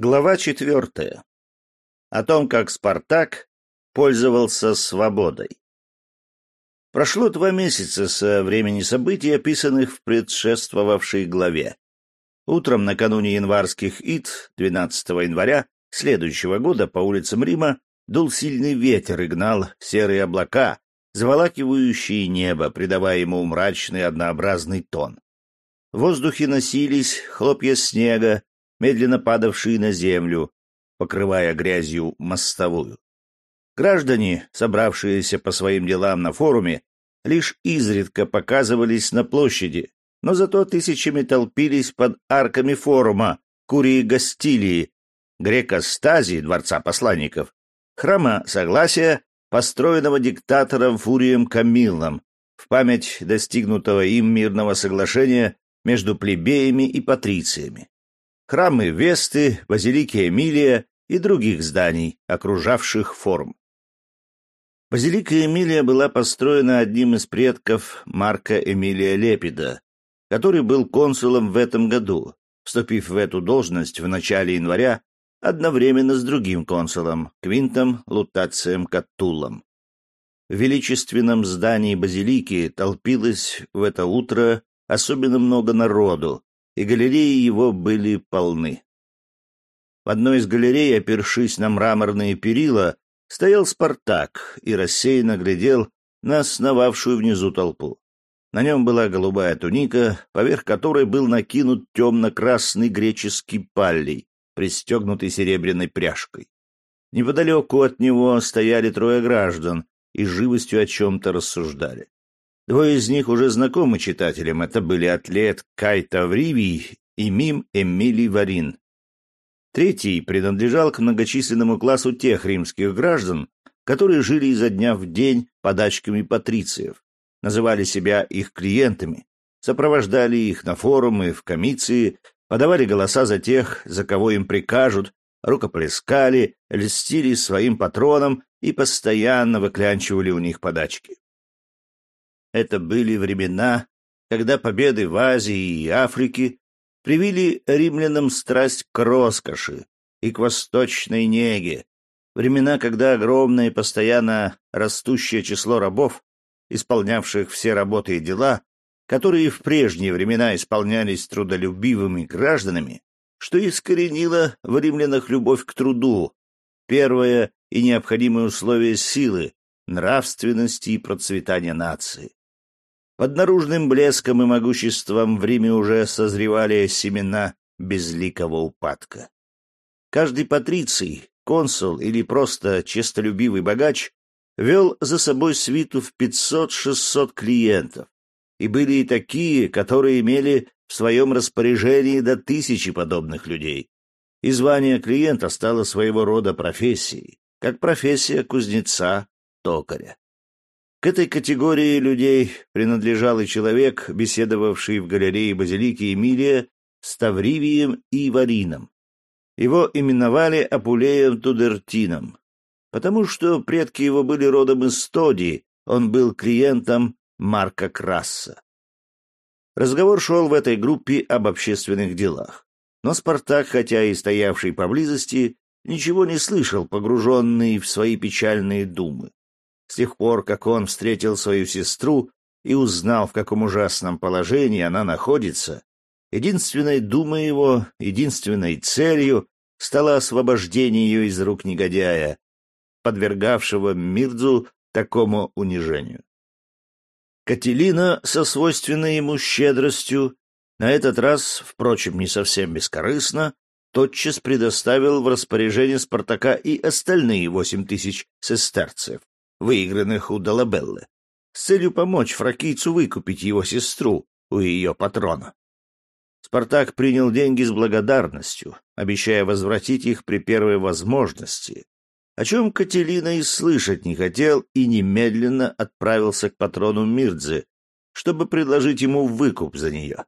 Глава четвертая. О том, как Спартак пользовался свободой. Прошло два месяца со времени событий, описанных в предшествовавшей главе. Утром накануне январских ид, 12 января следующего года по улицам Рима дул сильный ветер и гнал серые облака, заволакивающие небо, придавая ему мрачный однообразный тон. В воздухе носились хлопья снега, медленно падавшие на землю, покрывая грязью мостовую. Граждане, собравшиеся по своим делам на форуме, лишь изредка показывались на площади, но зато тысячами толпились под арками форума, Курии Гастилии, Грекостазии, дворца посланников, храма Согласия, построенного диктатором Фурием Камиллом, в память достигнутого им мирного соглашения между плебеями и патрициями храмы Весты, базилики Эмилия и других зданий, окружавших форум. Базилика Эмилия была построена одним из предков Марка Эмилия Лепида, который был консулом в этом году, вступив в эту должность в начале января одновременно с другим консулом, Квинтом Лутацием Каттулом. В величественном здании базилики толпилось в это утро особенно много народу, и галереи его были полны. В одной из галерей, опершись на мраморные перила, стоял Спартак и рассеянно глядел на основавшую внизу толпу. На нем была голубая туника, поверх которой был накинут темно-красный греческий паллий, пристегнутый серебряной пряжкой. Неподалеку от него стояли трое граждан и живостью о чем-то рассуждали. Двое из них уже знакомы читателям. Это были атлет Кай Тавривий и мим Эмилий Варин. Третий принадлежал к многочисленному классу тех римских граждан, которые жили изо дня в день подачками патрициев, называли себя их клиентами, сопровождали их на форумы, в комиции, подавали голоса за тех, за кого им прикажут, рукоплескали, льстили своим патронам и постоянно выклянчивали у них подачки. Это были времена, когда победы в Азии и Африке привили римлянам страсть к роскоши и к восточной неге, времена, когда огромное и постоянно растущее число рабов, исполнявших все работы и дела, которые в прежние времена исполнялись трудолюбивыми гражданами, что искоренило в римлянах любовь к труду, первое и необходимое условие силы, нравственности и процветания нации. Под наружным блеском и могуществом в Риме уже созревали семена безликого упадка. Каждый патриций, консул или просто честолюбивый богач вел за собой свиту в 500-600 клиентов. И были и такие, которые имели в своем распоряжении до тысячи подобных людей. И звание клиента стало своего рода профессией, как профессия кузнеца-токаря. К этой категории людей принадлежал и человек, беседовавший в галерее базилики Эмилия с Тавривием и Варином. Его именовали Апулеем Тудертином, потому что предки его были родом из Стодии, он был клиентом Марка Красса. Разговор шел в этой группе об общественных делах. Но Спартак, хотя и стоявший поблизости, ничего не слышал, погруженный в свои печальные думы. С тех пор, как он встретил свою сестру и узнал, в каком ужасном положении она находится, единственной думой его, единственной целью стало освобождение ее из рук негодяя, подвергавшего Мирдзу такому унижению. Кателина со свойственной ему щедростью, на этот раз, впрочем, не совсем бескорыстно, тотчас предоставил в распоряжение Спартака и остальные восемь тысяч сестерцев, выигранных у Долабеллы, с целью помочь фракийцу выкупить его сестру у ее патрона. Спартак принял деньги с благодарностью, обещая возвратить их при первой возможности, о чем Кателина и слышать не хотел и немедленно отправился к патрону Мирдзе, чтобы предложить ему выкуп за нее.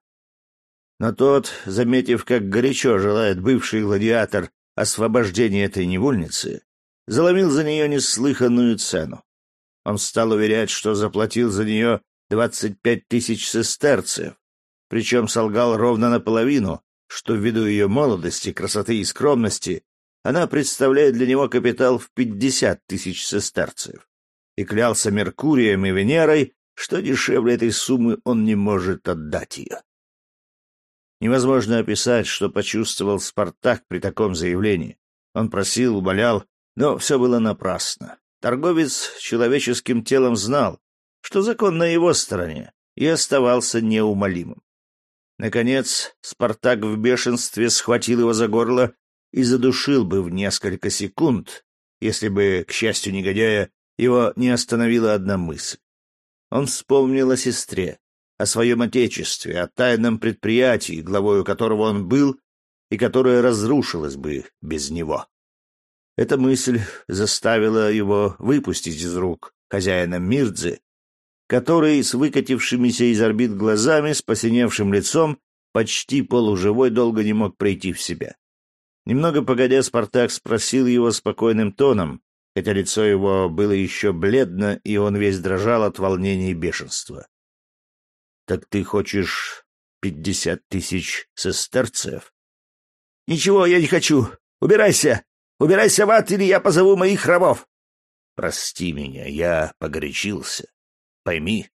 Но тот, заметив, как горячо желает бывший гладиатор освобождения этой невольницы, заломил за нее неслыханную цену. Он стал уверять, что заплатил за нее двадцать пять тысяч сестерцев, причем солгал ровно наполовину, что ввиду ее молодости, красоты и скромности она представляет для него капитал в пятьдесят тысяч сестерцев, и клялся Меркурием и Венерой, что дешевле этой суммы он не может отдать ее. Невозможно описать, что почувствовал Спартак при таком заявлении. Он просил, умолял, но все было напрасно. Торговец человеческим телом знал, что закон на его стороне, и оставался неумолимым. Наконец, Спартак в бешенстве схватил его за горло и задушил бы в несколько секунд, если бы, к счастью негодяя, его не остановила одна мысль. Он вспомнил о сестре, о своем отечестве, о тайном предприятии, главою которого он был и которое разрушилось бы без него. Эта мысль заставила его выпустить из рук хозяина Мирдзы, который с выкатившимися из орбит глазами, с посиневшим лицом, почти полуживой, долго не мог прийти в себя. Немного погодя, Спартак спросил его спокойным тоном, хотя лицо его было еще бледно, и он весь дрожал от волнения и бешенства. Так ты хочешь пятьдесят тысяч сестерцев? Ничего я не хочу. Убирайся. Убирайся в ад, или я позову моих рабов. Прости меня, я погорячился. Пойми,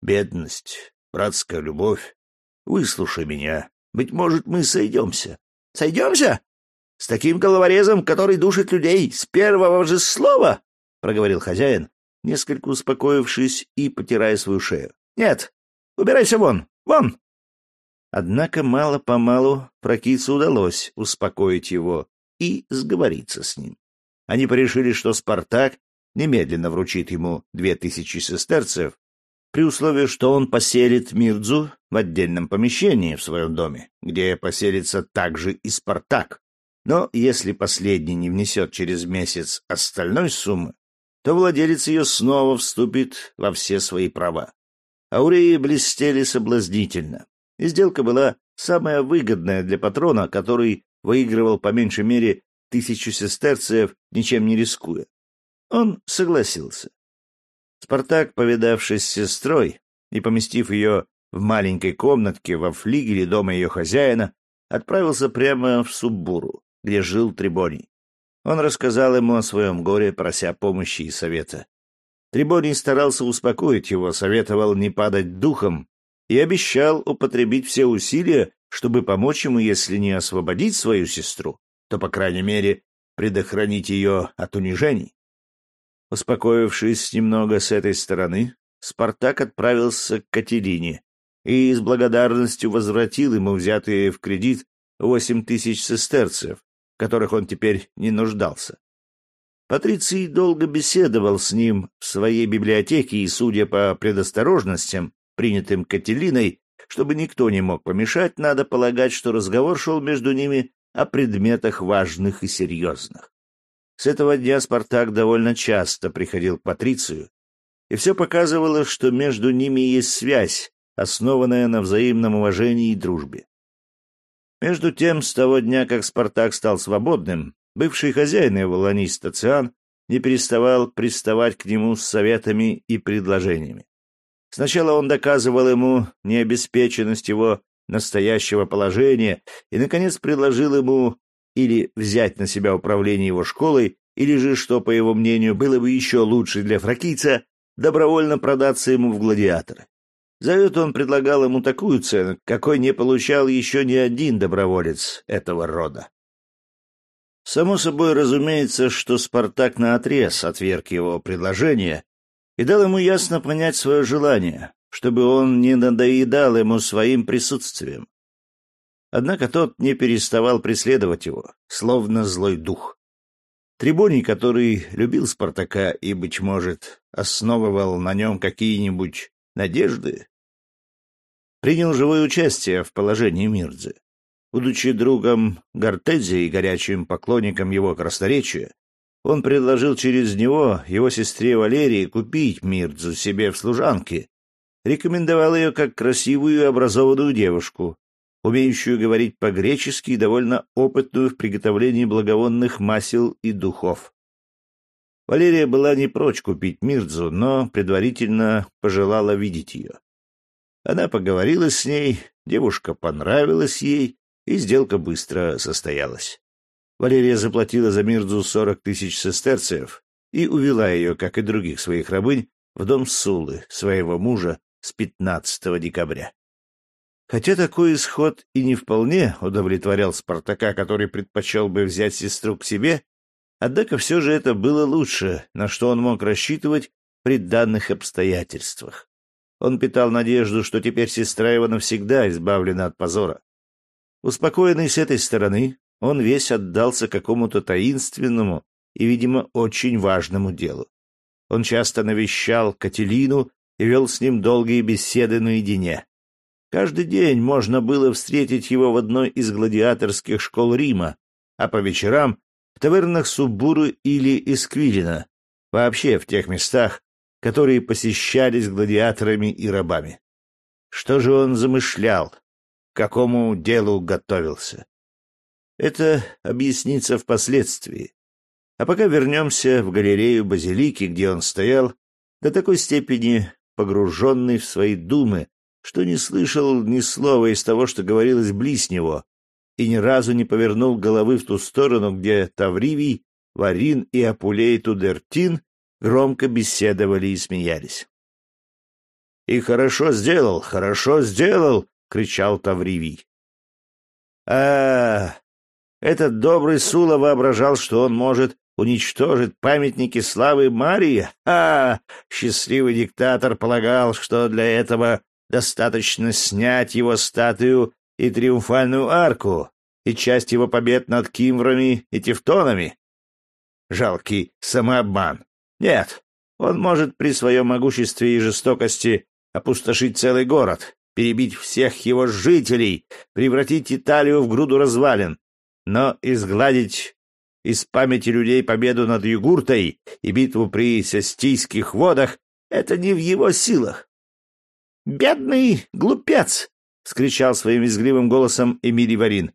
бедность, братская любовь. Выслушай меня. Быть может, мы сойдемся. Сойдемся? С таким головорезом, который душит людей с первого же слова? Проговорил хозяин, несколько успокоившись и потирая свою шею. Нет, Убирайся вон! Вон!» Однако мало-помалу Прокицу удалось успокоить его и сговориться с ним. Они порешили, что Спартак немедленно вручит ему две тысячи сестерцев, при условии, что он поселит Мирдзу в отдельном помещении в своем доме, где поселится также и Спартак. Но если последний не внесет через месяц остальной суммы, то владелец ее снова вступит во все свои права. Ауреи блестели соблазнительно. И сделка была самая выгодная для патрона, который выигрывал по меньшей мере тысячу сестерцев, ничем не рискуя. Он согласился. Спартак, повидавшись с сестрой и поместив ее в маленькой комнатке во флигеле дома ее хозяина, отправился прямо в Суббуру, где жил Трибоний. Он рассказал ему о своем горе, прося помощи и совета. Трибоний старался успокоить его, советовал не падать духом и обещал употребить все усилия, чтобы помочь ему, если не освободить свою сестру, то, по крайней мере, предохранить ее от унижений. Успокоившись немного с этой стороны, Спартак отправился к Катерине и с благодарностью возвратил ему взятые в кредит восемь тысяч сестерцев, в которых он теперь не нуждался. Патриций долго беседовал с ним в своей библиотеке и, судя по предосторожностям, принятым Кателиной, чтобы никто не мог помешать, надо полагать, что разговор шел между ними о предметах важных и серьезных. С этого дня Спартак довольно часто приходил к Патрицию, и все показывало, что между ними есть связь, основанная на взаимном уважении и дружбе. Между тем, с того дня, как Спартак стал свободным, Бывший хозяин его, ланист Тациан, не переставал приставать к нему с советами и предложениями. Сначала он доказывал ему необеспеченность его настоящего положения и, наконец, предложил ему или взять на себя управление его школой, или же, что, по его мнению, было бы еще лучше для фракийца, добровольно продаться ему в гладиаторы. За это он предлагал ему такую цену, какой не получал еще ни один доброволец этого рода. Само собой разумеется, что Спартак наотрез отверг его предложение и дал ему ясно понять свое желание, чтобы он не надоедал ему своим присутствием. Однако тот не переставал преследовать его, словно злой дух. Трибуний, который любил Спартака и, быть может, основывал на нем какие-нибудь надежды, принял живое участие в положении Мирдзы. Будучи другом Гортези и горячим поклонником его красноречия, он предложил через него его сестре Валерии купить Мирдзу себе в служанке, рекомендовал ее как красивую и образованную девушку, умеющую говорить по-гречески и довольно опытную в приготовлении благовонных масел и духов. Валерия была не прочь купить Мирдзу, но предварительно пожелала видеть ее. Она поговорила с ней, девушка понравилась ей, и сделка быстро состоялась. Валерия заплатила за Мирдзу сорок тысяч сестерцев и увела ее, как и других своих рабынь, в дом Сулы, своего мужа, с 15 декабря. Хотя такой исход и не вполне удовлетворял Спартака, который предпочел бы взять сестру к себе, однако все же это было лучше, на что он мог рассчитывать при данных обстоятельствах. Он питал надежду, что теперь сестра его навсегда избавлена от позора. Успокоенный с этой стороны, он весь отдался какому-то таинственному и, видимо, очень важному делу. Он часто навещал Кателину и вел с ним долгие беседы наедине. Каждый день можно было встретить его в одной из гладиаторских школ Рима, а по вечерам в тавернах Суббуры или Эсквилина, вообще в тех местах, которые посещались гладиаторами и рабами. Что же он замышлял? К какому делу готовился? Это объяснится впоследствии. А пока вернемся в галерею базилики, где он стоял, до такой степени погруженный в свои думы, что не слышал ни слова из того, что говорилось близ него, и ни разу не повернул головы в ту сторону, где Тавривий, Варин и Апулей Тудертин громко беседовали и смеялись. «И хорошо сделал, хорошо сделал!» — кричал Тавривий. а этот добрый Сула воображал, что он может уничтожить памятники славы Марии? А, счастливый диктатор полагал, что для этого достаточно снять его статую и триумфальную арку, и часть его побед над кимврами и тевтонами. Жалкий самообман. Нет, он может при своем могуществе и жестокости опустошить целый город, перебить всех его жителей, превратить Италию в груду развалин, но изгладить из памяти людей победу над Югуртой и битву при Сестийских водах — это не в его силах. «Бедный глупец!» — скричал своим визгливым голосом Эмилий Варин.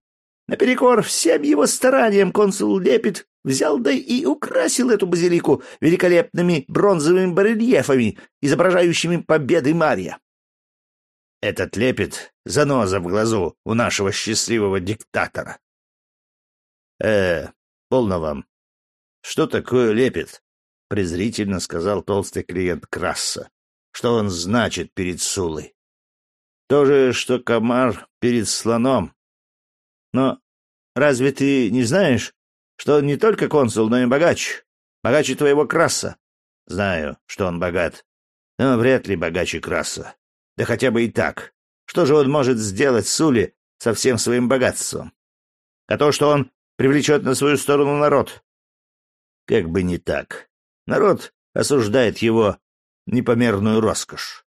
Наперекор всем его стараниям консул Лепит взял да и украсил эту базилику великолепными бронзовыми барельефами, изображающими победы Мария. Этот Лепит — заноза в глазу у нашего счастливого диктатора. Э, полно вам. Что такое Лепит? презрительно сказал толстый клиент Красса. Что он значит перед Сулой? То же, что комар перед слоном. Но разве ты не знаешь, что он не только консул, но и богач? Богаче твоего Краса. Знаю, что он богат, но вряд ли богаче Краса. Да хотя бы и так. Что же он может сделать Сули со всем своим богатством? А то, что он привлечет на свою сторону народ. Как бы не так. Народ осуждает его непомерную роскошь.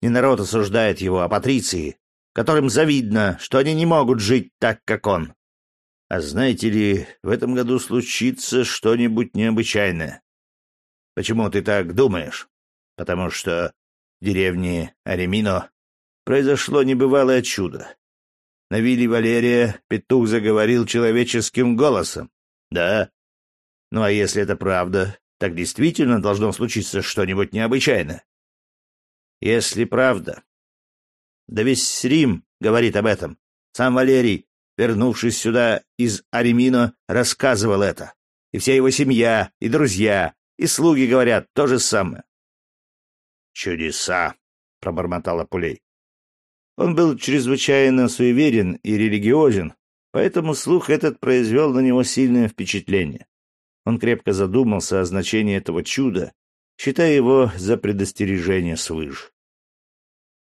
Не народ осуждает его, а патриции, которым завидно, что они не могут жить так, как он. А знаете ли, в этом году случится что-нибудь необычайное. Почему ты так думаешь? Потому что в деревне Аремино произошло небывалое чудо. На вилле Валерия петух заговорил человеческим голосом. Да. Ну а если это правда, так действительно должно случиться что-нибудь необычайное. Если правда. Да весь Рим говорит об этом. Сам Валерий, вернувшись сюда из Аремино, рассказывал это. И вся его семья, и друзья, и слуги говорят то же самое. «Чудеса!» — пробормотал Апулей. Он был чрезвычайно суеверен и религиозен, поэтому слух этот произвел на него сильное впечатление. Он крепко задумался о значении этого чуда, считая его за предостережение свыше.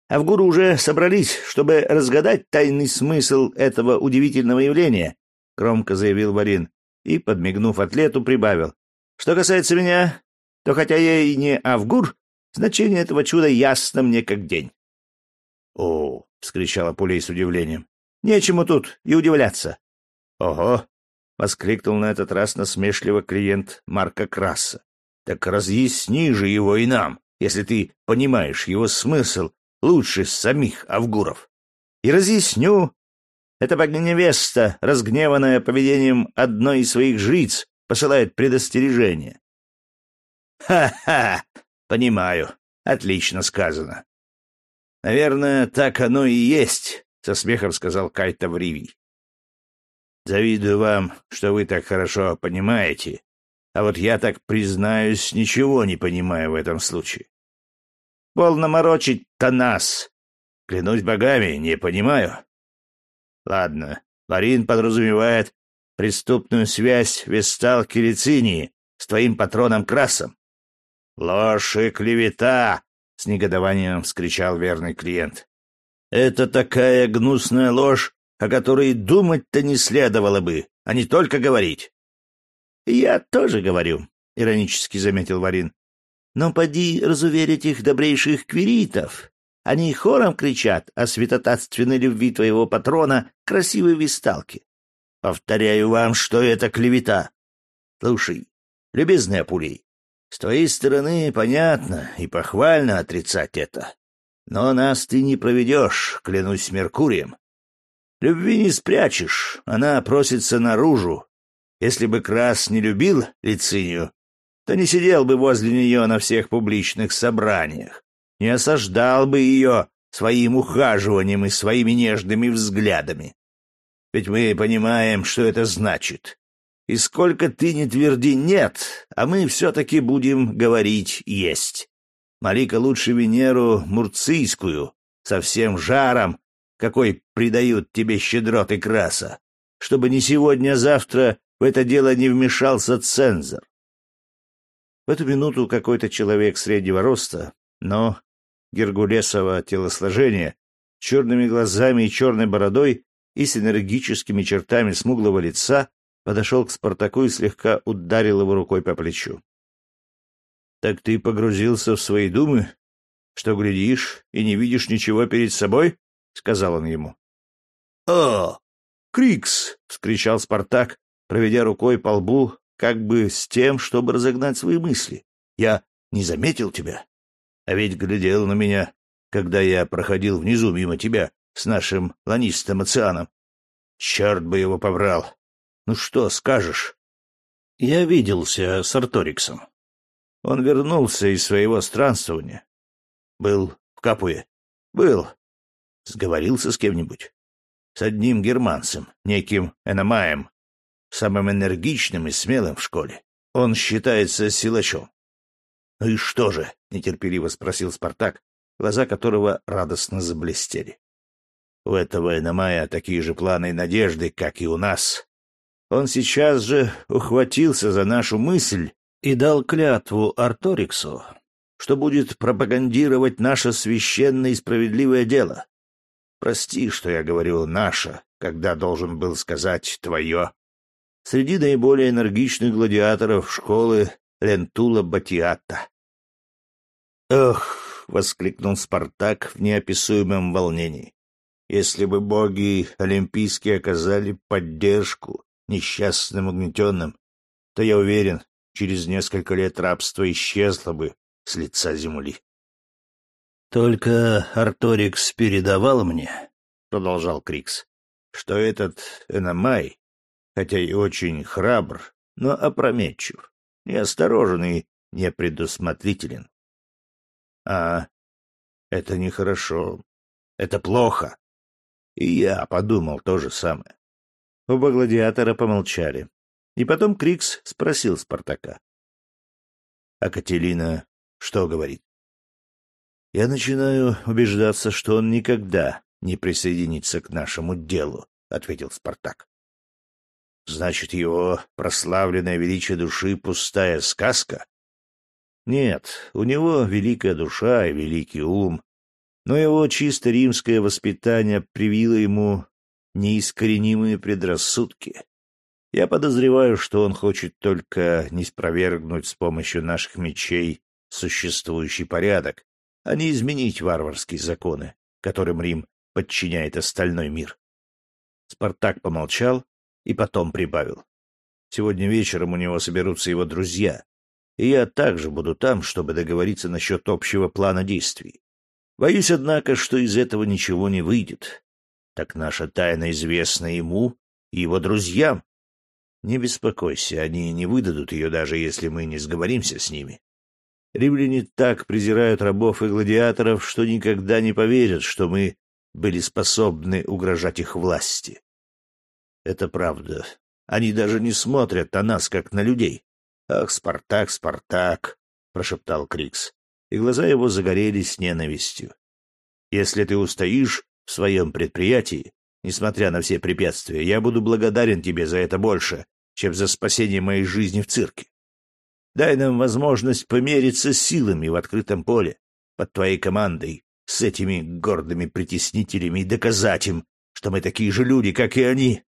А в гуру уже собрались, чтобы разгадать тайный смысл этого удивительного явления, — громко заявил Варин и, подмигнув атлету, прибавил. — Что касается меня, то хотя я и не Авгур, значение этого чуда ясно мне как день. «О!» — вскричала Пулей с удивлением. «Нечему тут и удивляться». «Ого!» — воскликнул на этот раз насмешливо клиент Марка Краса. «Так разъясни же его и нам, если ты понимаешь его смысл лучше самих Авгуров». «И разъясню. Эта богиня-невеста, разгневанная поведением одной из своих жриц, посылает предостережение». «Ха-ха! Понимаю. Отлично сказано. Наверное, так оно и есть, со смехом сказал Кайта Вривий. Завидую вам, что вы так хорошо понимаете, а вот я так признаюсь, ничего не понимаю в этом случае. Полноморочить-то нас. Клянусь богами, не понимаю. Ладно, Ларин подразумевает преступную связь Весталки Лицинии с твоим патроном Красом. Ложь и клевета! — с негодованием вскричал верный клиент. «Это такая гнусная ложь, о которой думать-то не следовало бы, а не только говорить». «Я тоже говорю», — иронически заметил Варин. «Но поди разуверить их добрейших квиритов. Они хором кричат о святотатственной любви твоего патрона красивой висталки. Повторяю вам, что это клевета. Слушай, любезный Апулей, с твоей стороны понятно и похвально отрицать это. Но нас ты не проведешь, клянусь Меркурием. Любви не спрячешь, она просится наружу. Если бы Крас не любил Лицинию, то не сидел бы возле нее на всех публичных собраниях, не осаждал бы ее своим ухаживанием и своими нежными взглядами. Ведь мы понимаем, что это значит. И сколько ты не тверди «нет», а мы все-таки будем говорить «есть». Молика лучше Венеру Мурцийскую, со всем жаром, какой придают тебе щедроты краса, чтобы ни сегодня, а завтра в это дело не вмешался цензор. В эту минуту какой-то человек среднего роста, но гергулесового телосложения, черными глазами и черной бородой и с энергическими чертами смуглого лица, подошел к Спартаку и слегка ударил его рукой по плечу. — Так ты погрузился в свои думы, что глядишь и не видишь ничего перед собой? — сказал он ему. — О, Крикс! — вскричал Спартак, проведя рукой по лбу, как бы с тем, чтобы разогнать свои мысли. — Я не заметил тебя. А ведь глядел на меня, когда я проходил внизу мимо тебя с нашим ланистым Оцианом. Черт бы его побрал! Ну что скажешь? Я виделся с Арториксом. Он вернулся из своего странствования. Был в Капуе. Был. Сговорился с кем-нибудь. С одним германцем, неким Эномаем, самым энергичным и смелым в школе. Он считается силачом. — Ну и что же? — нетерпеливо спросил Спартак, глаза которого радостно заблестели. — У этого Эномая такие же планы и надежды, как и у нас. Он сейчас же ухватился за нашу мысль и дал клятву Арториксу, что будет пропагандировать наше священное и справедливое дело. Прости, что я говорю «наше», когда должен был сказать «твое». Среди наиболее энергичных гладиаторов школы Лентула Батиата. «Ох!» — воскликнул Спартак в неописуемом волнении. «Если бы боги олимпийские оказали поддержку несчастным угнетенным, то я уверен, через несколько лет рабство исчезло бы с лица земли. «Только Арторикс передавал мне», — продолжал Крикс, — «что этот Эномай, хотя и очень храбр, но опрометчив, неосторожен и непредусмотрителен. А это нехорошо, это плохо. И я подумал то же самое. Оба гладиатора помолчали. И потом Крикс спросил Спартака. — А Кателина что говорит? — Я начинаю убеждаться, что он никогда не присоединится к нашему делу, — ответил Спартак. — Значит, его прославленное величие души — пустая сказка? — Нет, у него великая душа и великий ум, но его чисто римское воспитание привило ему неискоренимые предрассудки. Я подозреваю, что он хочет только не спровергнуть с помощью наших мечей существующий порядок, а не изменить варварские законы, которым Рим подчиняет остальной мир. Спартак помолчал и потом прибавил. Сегодня вечером у него соберутся его друзья, и я также буду там, чтобы договориться насчет общего плана действий. Боюсь, однако, что из этого ничего не выйдет. Так наша тайна известна ему и его друзьям. Не беспокойся, они не выдадут ее, даже если мы не сговоримся с ними. Римляне так презирают рабов и гладиаторов, что никогда не поверят, что мы были способны угрожать их власти. Это правда. Они даже не смотрят на нас, как на людей. Ах, Спартак, Спартак, прошептал Крикс, и глаза его загорелись ненавистью. Если ты устоишь в своем предприятии, несмотря на все препятствия, я буду благодарен тебе за это больше, чем за спасение моей жизни в цирке. Дай нам возможность помериться силами в открытом поле, под твоей командой, с этими гордыми притеснителями и доказать им, что мы такие же люди, как и они,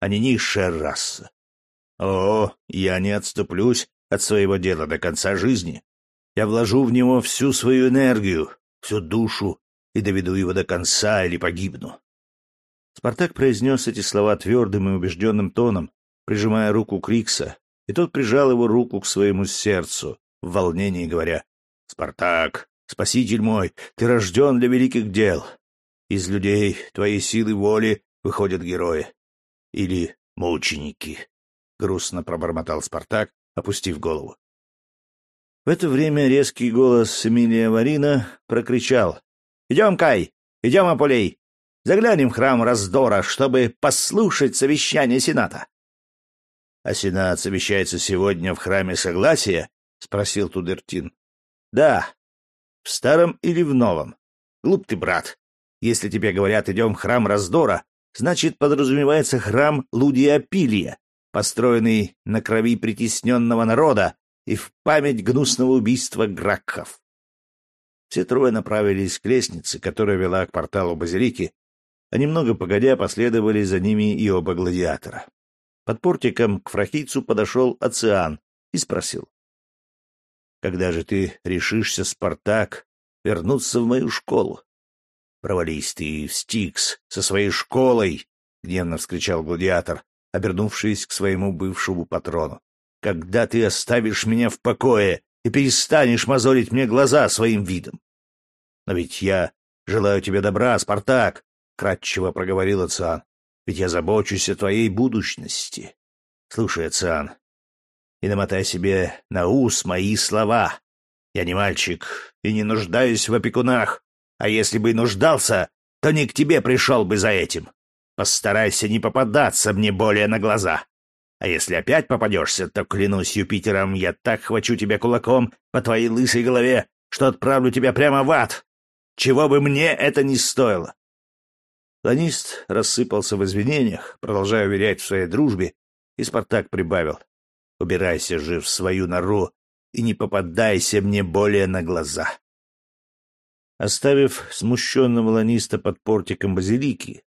а не низшая раса. О, я не отступлюсь от своего дела до конца жизни. Я вложу в него всю свою энергию, всю душу и доведу его до конца или погибну. Спартак произнес эти слова твердым и убежденным тоном, прижимая руку Крикса, и тот прижал его руку к своему сердцу, в волнении говоря, «Спартак, спаситель мой, ты рожден для великих дел. Из людей твоей силы воли выходят герои. Или мученики», — грустно пробормотал Спартак, опустив голову. В это время резкий голос Эмилия Варина прокричал. «Идем, Кай! Идем, Аполей! Заглянем в храм раздора, чтобы послушать совещание Сената!» «А Сенат совещается сегодня в храме Согласия?» — спросил Тудертин. «Да. В старом или в новом? Глуп ты, брат. Если тебе говорят «идем в храм раздора», значит, подразумевается храм Лудия Пилия, построенный на крови притесненного народа и в память гнусного убийства Гракхов. Все трое направились к лестнице, которая вела к порталу базилики, а немного погодя последовали за ними и оба гладиатора. Под портиком к фрахийцу подошел Оциан и спросил. — Когда же ты решишься, Спартак, вернуться в мою школу? — Провались ты в Стикс со своей школой! — гневно вскричал гладиатор, обернувшись к своему бывшему патрону. — Когда ты оставишь меня в покое и перестанешь мозолить мне глаза своим видом? — Но ведь я желаю тебе добра, Спартак! — кратчево проговорил Оциан ведь я забочусь о твоей будущности. Слушай, Ациан, и намотай себе на ус мои слова. Я не мальчик и не нуждаюсь в опекунах, а если бы и нуждался, то не к тебе пришел бы за этим. Постарайся не попадаться мне более на глаза. А если опять попадешься, то, клянусь Юпитером, я так хвачу тебя кулаком по твоей лысой голове, что отправлю тебя прямо в ад. Чего бы мне это ни стоило. Ланист рассыпался в извинениях, продолжая уверять в своей дружбе, и Спартак прибавил. «Убирайся же в свою нору и не попадайся мне более на глаза». Оставив смущенного ланиста под портиком базилики,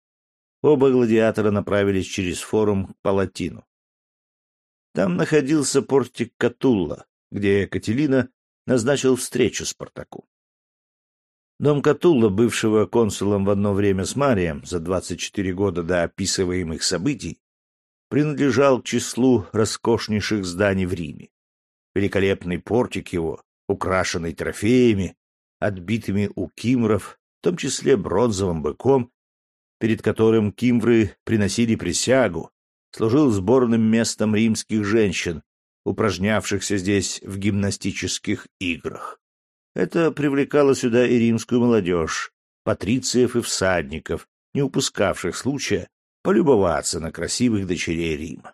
оба гладиатора направились через форум к Палатину. Там находился портик Катулла, где Кателина назначил встречу Спартаку. Дом Катулла, бывшего консулом в одно время с Марием за 24 года до описываемых событий, принадлежал к числу роскошнейших зданий в Риме. Великолепный портик его, украшенный трофеями, отбитыми у кимров, в том числе бронзовым быком, перед которым кимвры приносили присягу, служил сборным местом римских женщин, упражнявшихся здесь в гимнастических играх. Это привлекало сюда и римскую молодежь, патрициев и всадников, не упускавших случая полюбоваться на красивых дочерей Рима.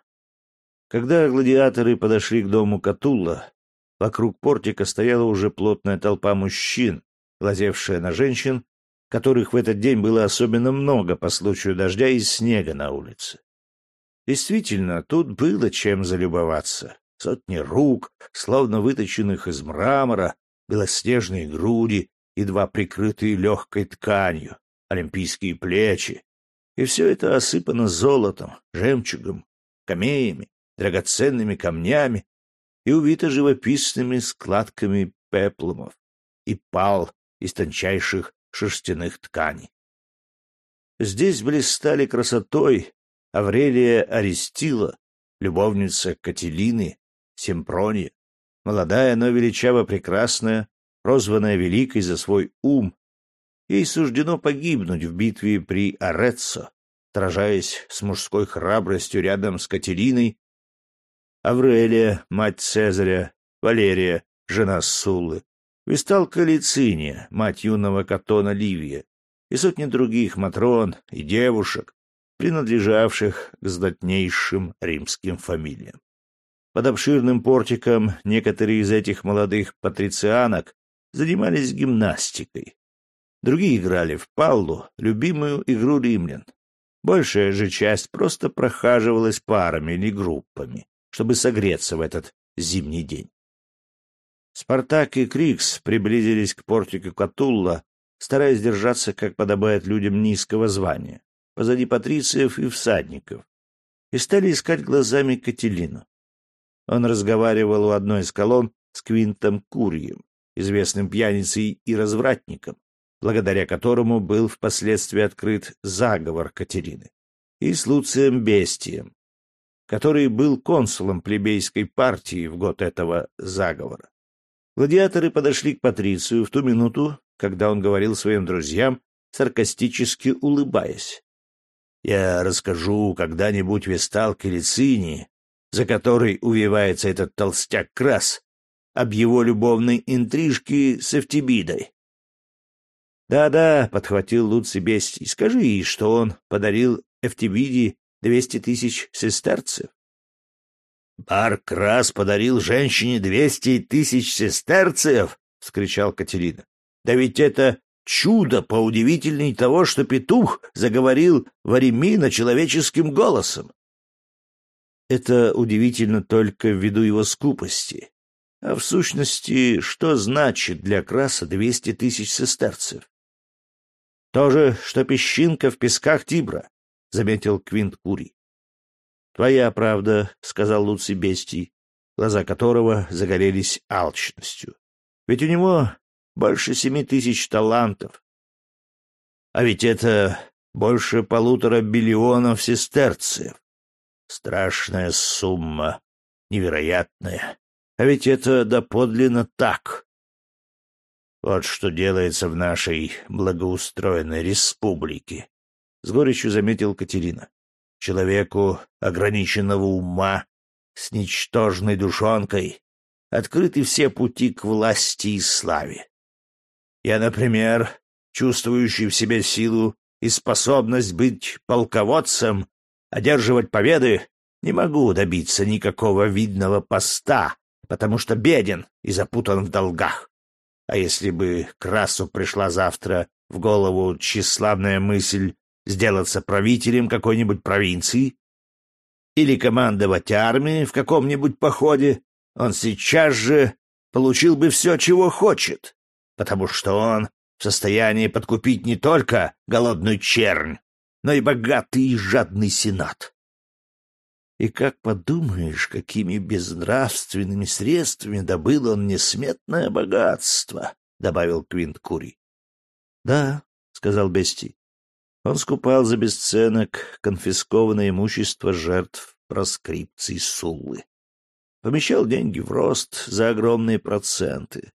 Когда гладиаторы подошли к дому Катулла, вокруг портика стояла уже плотная толпа мужчин, глазевшая на женщин, которых в этот день было особенно много по случаю дождя и снега на улице. Действительно, тут было чем залюбоваться. Сотни рук, словно выточенных из мрамора, белоснежные груди, едва прикрытые легкой тканью, олимпийские плечи. И все это осыпано золотом, жемчугом, камеями, драгоценными камнями и увито живописными складками пеплумов и пал из тончайших шерстяных тканей. Здесь блистали красотой Аврелия Аристила, любовница Кателины, Семпрония, молодая, но величаво прекрасная, прозванная Великой за свой ум. Ей суждено погибнуть в битве при Ореццо, сражаясь с мужской храбростью рядом с Катериной. Аврелия, мать Цезаря, Валерия, жена Суллы, Висталка Лициния, мать юного Катона Ливия, и сотни других матрон и девушек, принадлежавших к знатнейшим римским фамилиям. Под обширным портиком некоторые из этих молодых патрицианок занимались гимнастикой. Другие играли в паллу, любимую игру римлян. Большая же часть просто прохаживалась парами или группами, чтобы согреться в этот зимний день. Спартак и Крикс приблизились к портику Катулла, стараясь держаться, как подобает людям низкого звания, позади патрициев и всадников, и стали искать глазами Кателину. Он разговаривал у одной из колонн с Квинтом Курьем, известным пьяницей и развратником, благодаря которому был впоследствии открыт заговор Катерины, и с Луцием Бестием, который был консулом плебейской партии в год этого заговора. Гладиаторы подошли к Патрицию в ту минуту, когда он говорил своим друзьям, саркастически улыбаясь. «Я расскажу когда-нибудь Весталке Лицинии, за которой увивается этот толстяк Крас, об его любовной интрижке с Эфтибидой. «Да-да», — подхватил Луций Бестий, — «скажи ей, что он подарил Эфтибиде двести тысяч сестерцев». «Бар Крас подарил женщине двести тысяч сестерцев!» — вскричал Катерина. «Да ведь это чудо поудивительней того, что петух заговорил Варемина человеческим голосом!» Это удивительно только ввиду его скупости. А в сущности, что значит для Краса двести тысяч сестерцев? То же, что песчинка в песках Тибра, — заметил Квинт Кури. Твоя правда, — сказал Луций Бестий, глаза которого загорелись алчностью. Ведь у него больше семи тысяч талантов. А ведь это больше полутора биллионов сестерцев. Страшная сумма, невероятная. А ведь это доподлинно так. Вот что делается в нашей благоустроенной республике, — с горечью заметил Катерина человеку ограниченного ума, с ничтожной душонкой, открыты все пути к власти и славе. Я, например, чувствующий в себе силу и способность быть полководцем, одерживать победы, не могу добиться никакого видного поста, потому что беден и запутан в долгах. А если бы Красу пришла завтра в голову тщеславная мысль сделаться правителем какой-нибудь провинции или командовать армией в каком-нибудь походе, он сейчас же получил бы все, чего хочет, потому что он в состоянии подкупить не только голодную чернь, но и богатый и жадный сенат. И как подумаешь, какими безнравственными средствами добыл он несметное богатство, — добавил Квинт Кури. — Да, — сказал Бести, он скупал за бесценок конфискованное имущество жертв проскрипций Суллы. Помещал деньги в рост за огромные проценты.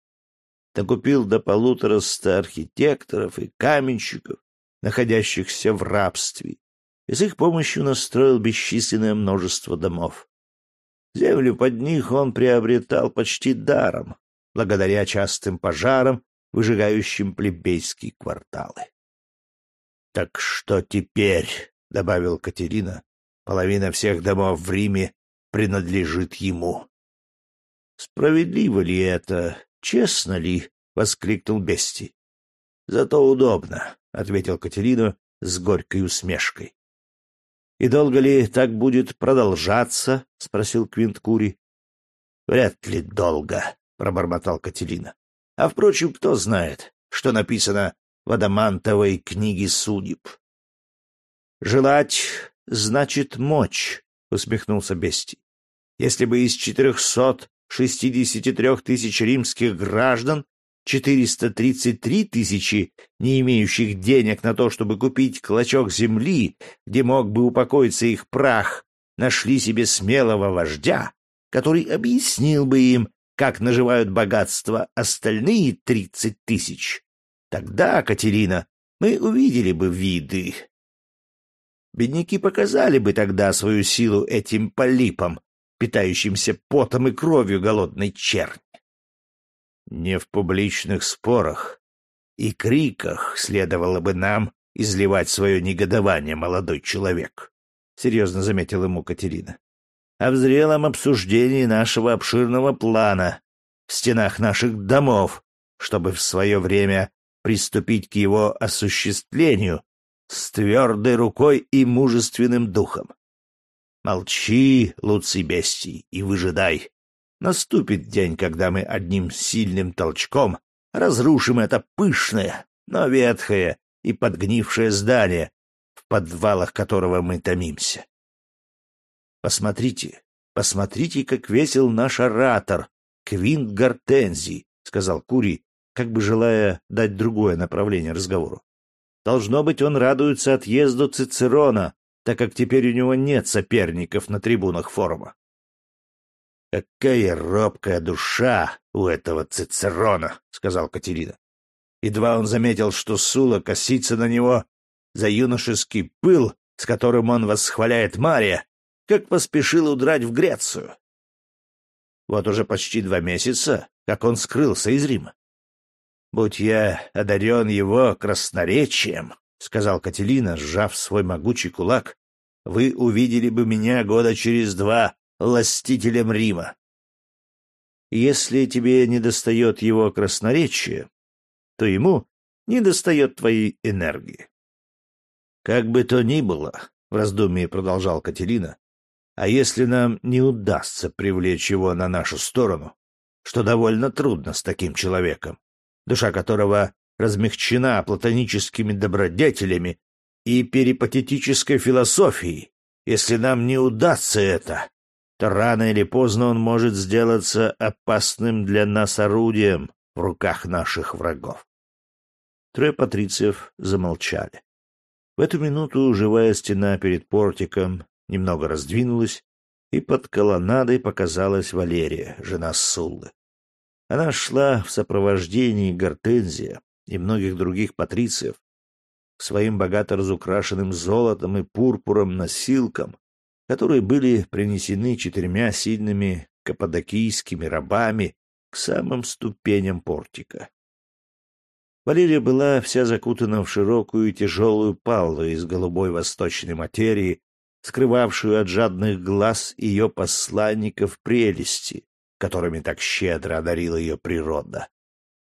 Докупил до полутора ста архитекторов и каменщиков, находящихся в рабстве, и с их помощью настроил бесчисленное множество домов. Землю под них он приобретал почти даром, благодаря частым пожарам, выжигающим плебейские кварталы. «Так что теперь?» — добавил Катерина. «Половина всех домов в Риме принадлежит ему». «Справедливо ли это? Честно ли?» — воскликнул Бести. «Зато удобно», — ответил Катерина с горькой усмешкой. «И долго ли так будет продолжаться?» — спросил Квинт Кури. «Вряд ли долго», — пробормотал Катерина. «А, впрочем, кто знает, что написано в адамантовой книге судеб. «Желать значит мочь», — усмехнулся Бести. «Если бы из четырехсот шестидесяти трех тысяч римских граждан четыреста тридцать три тысячи, не имеющих денег на то, чтобы купить клочок земли, где мог бы упокоиться их прах, нашли себе смелого вождя, который объяснил бы им, как наживают богатство остальные тридцать тысяч, Тогда, Катерина, мы увидели бы виды. Бедняки показали бы тогда свою силу этим полипам, питающимся потом и кровью голодной черни. Не в публичных спорах и криках следовало бы нам изливать свое негодование, молодой человек, — серьезно заметила ему Катерина. — А в зрелом обсуждении нашего обширного плана в стенах наших домов, чтобы в свое время приступить к его осуществлению с твердой рукой и мужественным духом. Молчи, Луций Бестий, и выжидай. Наступит день, когда мы одним сильным толчком разрушим это пышное, но ветхое и подгнившее здание, в подвалах которого мы томимся. Посмотрите, посмотрите, как весел наш оратор, Квинт Гортензий, — сказал Курий, как бы желая дать другое направление разговору. Должно быть, он радуется отъезду Цицерона, так как теперь у него нет соперников на трибунах форума. «Какая робкая душа у этого Цицерона!» — сказал Катерина. Едва он заметил, что Сула косится на него за юношеский пыл, с которым он восхваляет Мария, как поспешил удрать в Грецию. Вот уже почти два месяца, как он скрылся из Рима. «Будь я одарен его красноречием», — сказал Кателина, сжав свой могучий кулак, — «вы увидели бы меня года через два властителем Рима. Если тебе недостает его красноречия, то ему недостает твоей энергии. Как бы то ни было, — в раздумье продолжал Катерина, — а если нам не удастся привлечь его на нашу сторону, что довольно трудно с таким человеком, душа которого размягчена платоническими добродетелями и перипатетической философией, если нам не удастся это, то рано или поздно он может сделаться опасным для нас орудием в руках наших врагов. Трое патрициев замолчали. В эту минуту живая стена перед портиком немного раздвинулась, и под колоннадой показалась Валерия, жена Суллы. Она шла в сопровождении Гортензия и многих других патрициев своим богато разукрашенным золотом и пурпуром носилкам, которые были принесены четырьмя сильными каппадокийскими рабами к самым ступеням портика. Валерия была вся закутана в широкую и тяжелую паллу из голубой восточной материи, скрывавшую от жадных глаз ее посланников прелести, которыми так щедро одарила ее природа.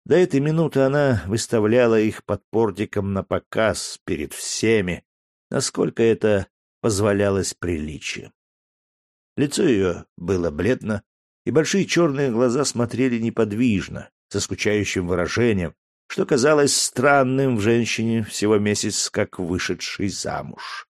До этой минуты она выставляла их под портиком на показ перед всеми, насколько это позволялось приличие. Лицо ее было бледно, и большие черные глаза смотрели неподвижно, со скучающим выражением, что казалось странным в женщине всего месяц как вышедшей замуж.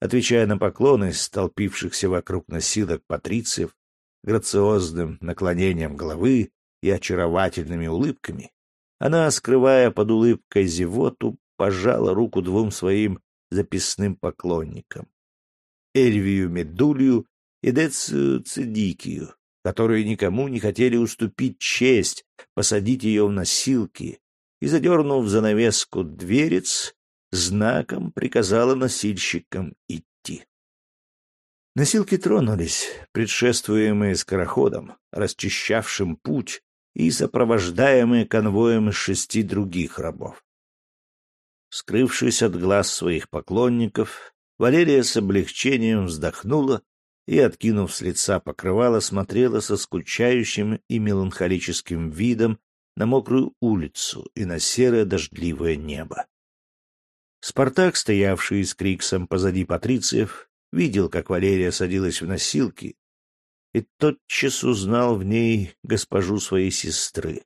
Отвечая на поклоны столпившихся вокруг носилок патрициев, грациозным наклонением головы и очаровательными улыбками, она, скрывая под улыбкой зевоту, пожала руку двум своим записным поклонникам — Эльвию Медулью и Децию Цедикию, которые никому не хотели уступить честь посадить ее в носилки, и, задернув занавеску дверец, знаком приказала носильщикам идти. Носилки тронулись, предшествуемые скороходом, расчищавшим путь и сопровождаемые конвоем из шести других рабов. Скрывшись от глаз своих поклонников, Валерия с облегчением вздохнула и, откинув с лица покрывало, смотрела со скучающим и меланхолическим видом на мокрую улицу и на серое дождливое небо. Спартак, стоявший с Криксом позади патрициев, видел, как Валерия садилась в носилки, и тотчас узнал в ней госпожу своей сестры.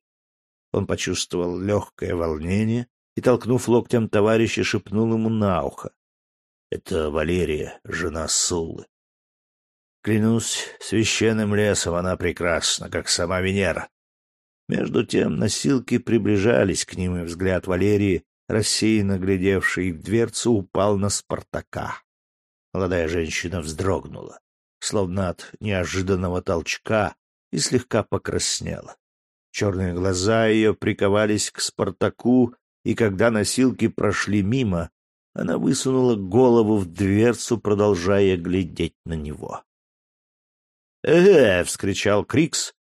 Он почувствовал легкое волнение и, толкнув локтем товарища, шепнул ему на ухо. — Это Валерия, жена Суллы. Клянусь священным лесом, она прекрасна, как сама Венера. Между тем носилки приближались к ним, и взгляд Валерии, рассеянно глядевший в дверцу, упал на Спартака. Молодая женщина вздрогнула, словно от неожиданного толчка, и слегка покраснела. Черные глаза ее приковались к Спартаку, и когда носилки прошли мимо, она высунула голову в дверцу, продолжая глядеть на него. «Э-э!» — вскричал Крикс,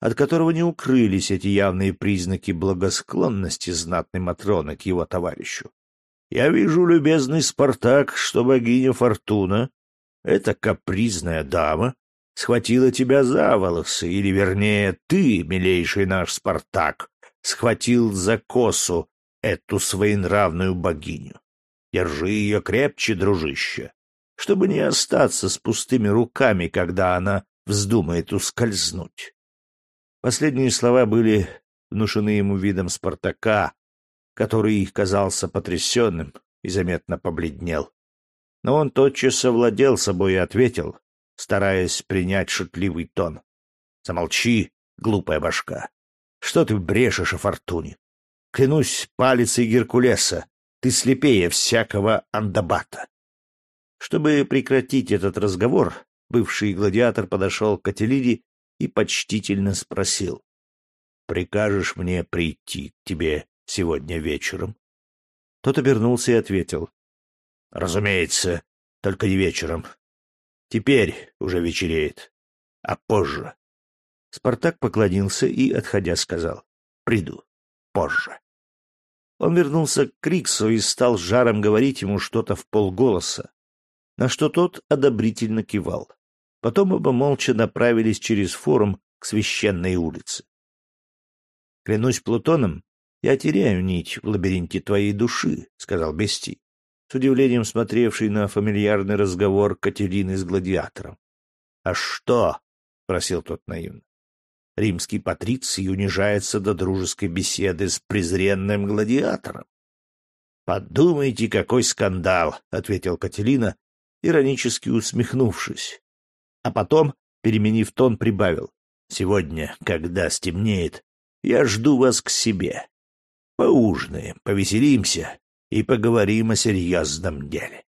от которого не укрылись эти явные признаки благосклонности знатной Матроны к его товарищу. Я вижу, любезный Спартак, что богиня Фортуна, эта капризная дама, схватила тебя за волосы, или, вернее, ты, милейший наш Спартак, схватил за косу эту своенравную богиню. Держи ее крепче, дружище, чтобы не остаться с пустыми руками, когда она вздумает ускользнуть. Последние слова были внушены ему видом Спартака, который казался потрясенным и заметно побледнел. Но он тотчас совладел собой и ответил, стараясь принять шутливый тон. — Замолчи, глупая башка. Что ты брешешь о фортуне? Клянусь палицей Геркулеса, ты слепее всякого андабата. Чтобы прекратить этот разговор, бывший гладиатор подошел к Кателиде и почтительно спросил. — Прикажешь мне прийти к тебе сегодня вечером? Тот обернулся и ответил. — Разумеется, только не вечером. Теперь уже вечереет, а позже. Спартак поклонился и, отходя, сказал. — Приду. Позже. Он вернулся к Криксу и стал жаром говорить ему что-то в полголоса, на что тот одобрительно кивал. Потом оба молча направились через форум к священной улице. Клянусь Плутоном, я теряю нить в лабиринте твоей души, сказал Бести, с удивлением смотревший на фамильярный разговор Катерины с гладиатором. А что? спросил тот наивно. Римский патриций унижается до дружеской беседы с презренным гладиатором. Подумайте, какой скандал, ответил Катерина, иронически усмехнувшись. А потом, переменив тон, прибавил: Сегодня, когда стемнеет, я жду вас к себе. Поужинаем, повеселимся и поговорим о серьезном деле.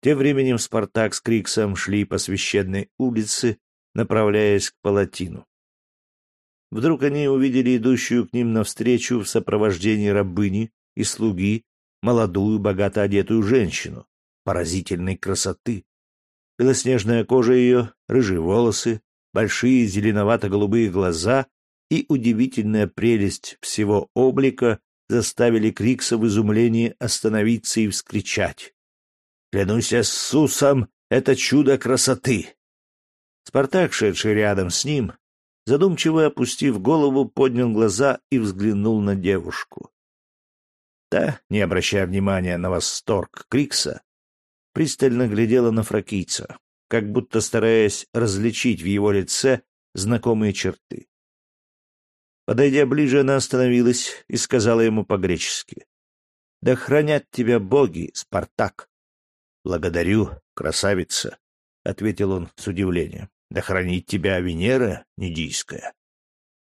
Тем временем Спартак с Криксом шли по священной улице, направляясь к Палатину. Вдруг они увидели идущую к ним навстречу в сопровождении рабыни и слуги молодую, богато одетую женщину, поразительной красоты. Белоснежная кожа ее, рыжие волосы, большие зеленовато-голубые глаза и удивительная прелесть всего облика заставили Крикса в изумлении остановиться и вскричать. «Клянусь Иисусом, это чудо красоты!» Спартак, шедший рядом с ним, задумчиво опустив голову, поднял глаза и взглянул на девушку. Та, не обращая внимания на восторг Крикса, пристально глядела на фракийца, как будто стараясь различить в его лице знакомые черты. Подойдя ближе, она остановилась и сказала ему по-гречески. — Да хранят тебя боги, Спартак! — Благодарю, красавица, — ответил он с удивлением. — Да хранит тебя Венера Нидийская.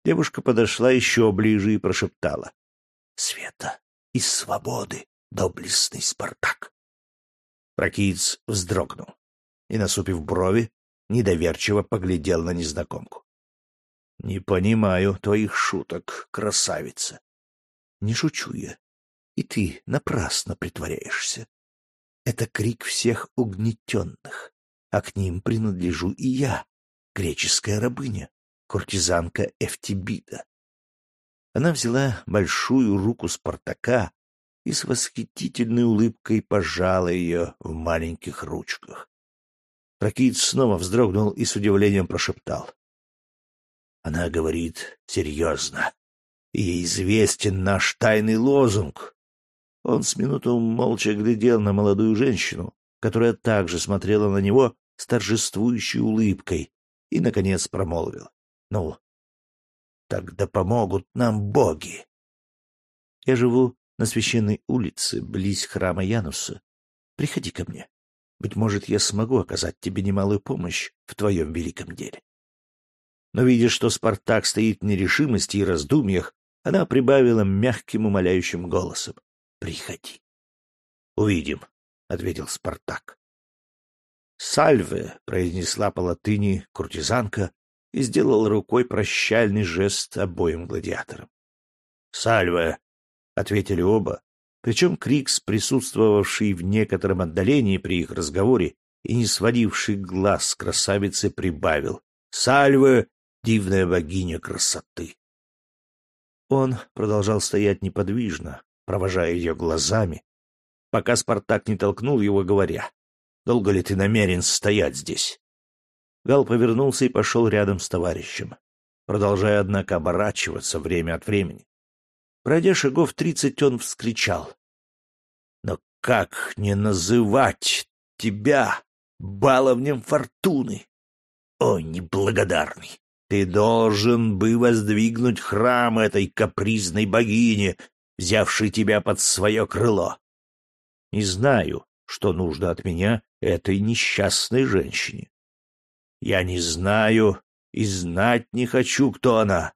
Девушка подошла еще ближе и прошептала. — Света и свободы, доблестный Спартак! Прокиец вздрогнул и, насупив брови, недоверчиво поглядел на незнакомку. — Не понимаю твоих шуток, красавица. — Не шучу я. И ты напрасно притворяешься. Это крик всех угнетенных, а к ним принадлежу и я, греческая рабыня, куртизанка Эфтибида. Она взяла большую руку Спартака и с восхитительной улыбкой пожала ее в маленьких ручках. Прокит снова вздрогнул и с удивлением прошептал. Она говорит серьезно. Ей известен наш тайный лозунг. Он с минуту молча глядел на молодую женщину, которая также смотрела на него с торжествующей улыбкой, и, наконец, промолвил. — Ну, тогда помогут нам боги. Я живу на священной улице, близ храма Януса. Приходи ко мне. Быть может, я смогу оказать тебе немалую помощь в твоем великом деле но, видя, что Спартак стоит в нерешимости и раздумьях, она прибавила мягким умоляющим голосом. — Приходи. — Увидим, — ответил Спартак. — Сальве, — произнесла по латыни куртизанка и сделала рукой прощальный жест обоим гладиаторам. — Сальве, — ответили оба, причем Крикс, присутствовавший в некотором отдалении при их разговоре и не сводивший глаз с красавицы, прибавил. — Сальве дивная богиня красоты. Он продолжал стоять неподвижно, провожая ее глазами, пока Спартак не толкнул его, говоря, «Долго ли ты намерен стоять здесь?» Гал повернулся и пошел рядом с товарищем, продолжая, однако, оборачиваться время от времени. Пройдя шагов тридцать, он вскричал. «Но как не называть тебя баловнем фортуны? О, неблагодарный! Ты должен бы воздвигнуть храм этой капризной богине, взявшей тебя под свое крыло. Не знаю, что нужно от меня этой несчастной женщине. Я не знаю и знать не хочу, кто она.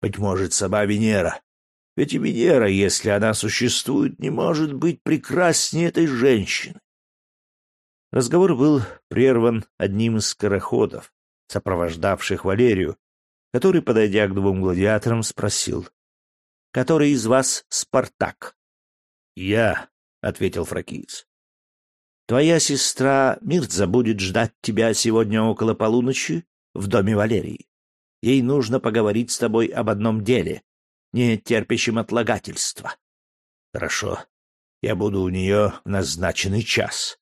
Быть может, сама Венера. Ведь и Венера, если она существует, не может быть прекраснее этой женщины. Разговор был прерван одним из скороходов, сопровождавших Валерию, который, подойдя к двум гладиаторам, спросил, «Который из вас Спартак?» «Я», — ответил фракиец. «Твоя сестра Миртза будет ждать тебя сегодня около полуночи в доме Валерии. Ей нужно поговорить с тобой об одном деле, не терпящем отлагательства». «Хорошо, я буду у нее в назначенный час».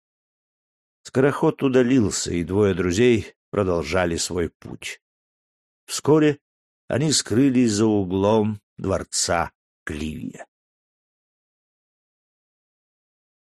Скороход удалился, и двое друзей продолжали свой путь. Вскоре они скрылись за углом дворца Кливия.